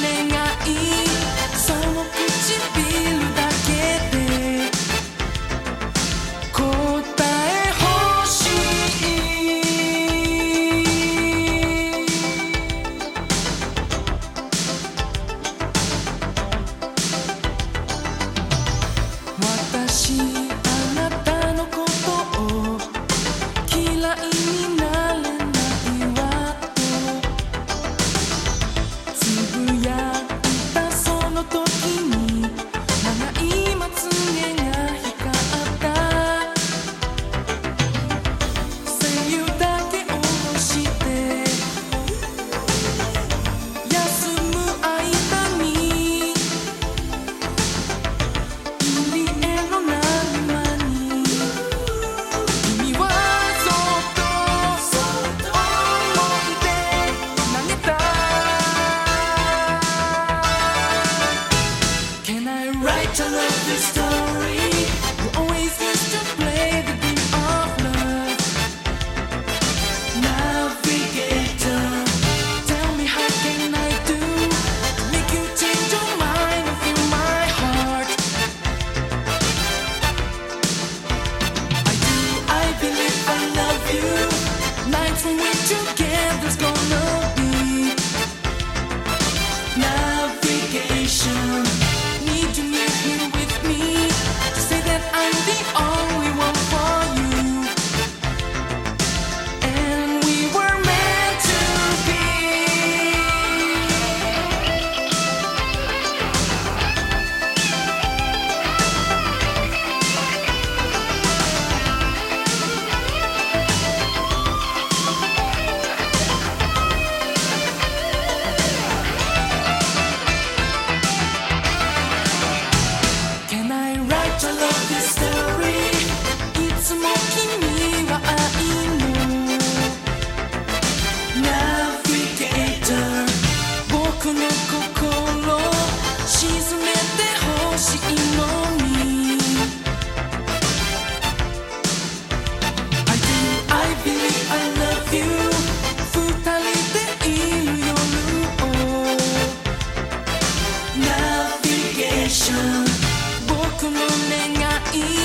nem aí. ナビゲーション僕の願い